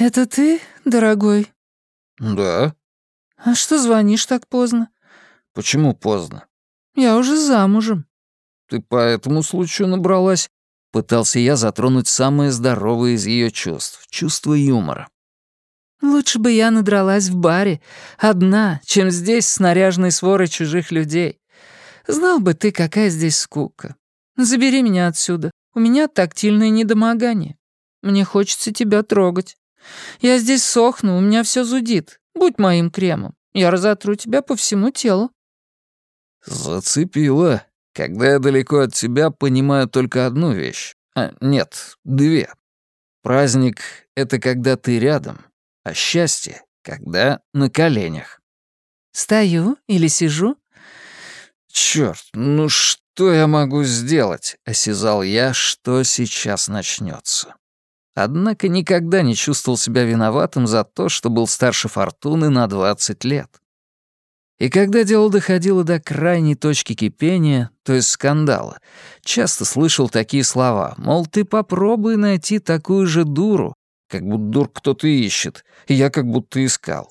«Это ты, дорогой?» «Да». «А что звонишь так поздно?» «Почему поздно?» «Я уже замужем». «Ты по этому случаю набралась?» Пытался я затронуть самое здоровое из ее чувств — чувство юмора. «Лучше бы я надралась в баре, одна, чем здесь с наряженной сворой чужих людей. Знал бы ты, какая здесь скука. Забери меня отсюда. У меня тактильное недомогание. Мне хочется тебя трогать. Я здесь сохну, у меня все зудит. Будь моим кремом. Я разотру тебя по всему телу». «Зацепила. Когда я далеко от тебя, понимаю только одну вещь. А, нет, две. Праздник — это когда ты рядом, а счастье — когда на коленях». «Стою или сижу?» «Чёрт, ну что я могу сделать?» — осязал я, что сейчас начнется. Однако никогда не чувствовал себя виноватым за то, что был старше Фортуны на 20 лет. И когда дело доходило до крайней точки кипения, то есть скандала, часто слышал такие слова, мол, ты попробуй найти такую же дуру, как будто дур кто-то ищет, и я как будто искал.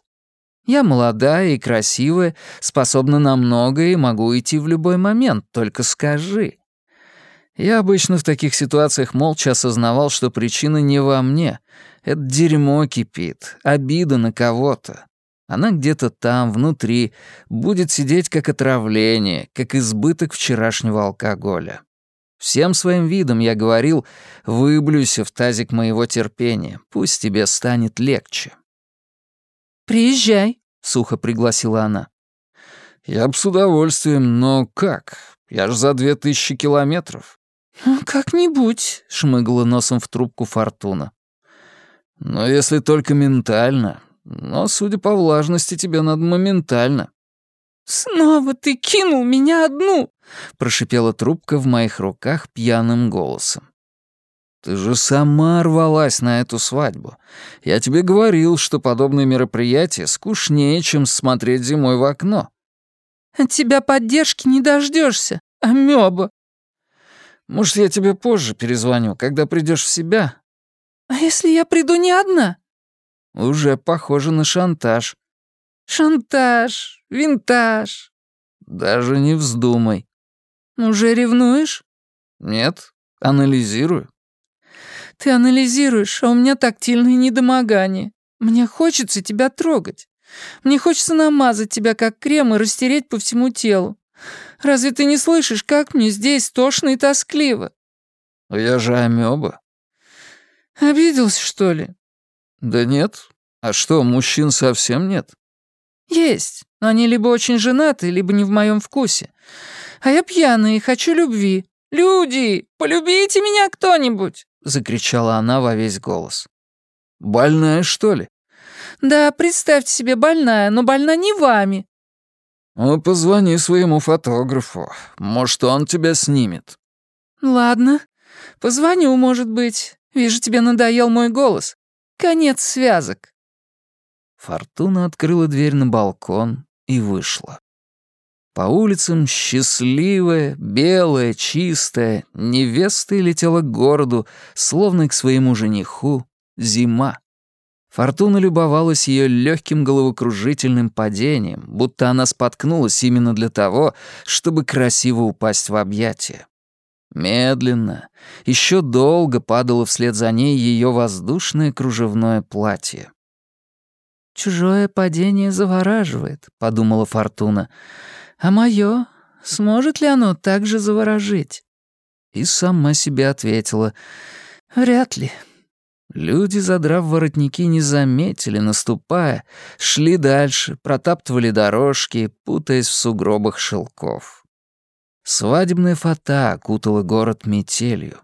Я молодая и красивая, способна на многое и могу идти в любой момент, только скажи. Я обычно в таких ситуациях молча осознавал, что причина не во мне. Это дерьмо кипит, обида на кого-то. Она где-то там, внутри, будет сидеть как отравление, как избыток вчерашнего алкоголя. Всем своим видом я говорил, выблюйся в тазик моего терпения, пусть тебе станет легче. «Приезжай», — сухо пригласила она. «Я б с удовольствием, но как? Я ж за две тысячи километров». «Как-нибудь», — шмыгала носом в трубку Фортуна. «Но если только ментально. Но, судя по влажности, тебе надо моментально». «Снова ты кинул меня одну!» — прошипела трубка в моих руках пьяным голосом. «Ты же сама рвалась на эту свадьбу. Я тебе говорил, что подобные мероприятия скучнее, чем смотреть зимой в окно». «От тебя поддержки не дождешься, амёба!» Может, я тебе позже перезвоню, когда придешь в себя?» «А если я приду не одна?» «Уже похоже на шантаж». «Шантаж, винтаж». «Даже не вздумай». «Уже ревнуешь?» «Нет, анализирую». «Ты анализируешь, а у меня тактильное недомогание. Мне хочется тебя трогать. Мне хочется намазать тебя как крем и растереть по всему телу. Разве ты не слышишь, как мне здесь тошно и тоскливо?» «Я же амеба». «Обиделся, что ли?» «Да нет. А что, мужчин совсем нет?» «Есть, но они либо очень женаты, либо не в моем вкусе. А я пьяная и хочу любви. Люди, полюбите меня кто-нибудь!» — закричала она во весь голос. «Больная, что ли?» «Да, представьте себе, больная, но больна не вами, «Ну, позвони своему фотографу. Может, он тебя снимет». «Ладно. Позвоню, может быть. Вижу, тебе надоел мой голос. Конец связок». Фортуна открыла дверь на балкон и вышла. По улицам счастливая, белая, чистая, невеста летела к городу, словно к своему жениху, зима. Фортуна любовалась ее легким головокружительным падением, будто она споткнулась именно для того, чтобы красиво упасть в объятия. Медленно, еще долго падало вслед за ней ее воздушное кружевное платье. «Чужое падение завораживает», — подумала Фортуна. «А мое? Сможет ли оно так же заворожить?» И сама себе ответила. «Вряд ли». Люди, задрав воротники, не заметили, наступая, шли дальше, протаптывали дорожки, путаясь в сугробах шелков. Свадебная фата окутала город метелью.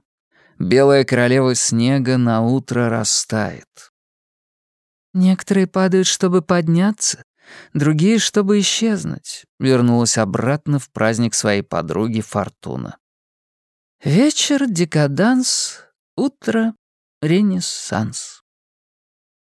Белая королева снега на утро растает. «Некоторые падают, чтобы подняться, другие, чтобы исчезнуть», вернулась обратно в праздник своей подруги Фортуна. «Вечер, декаданс, утро, Ренессанс.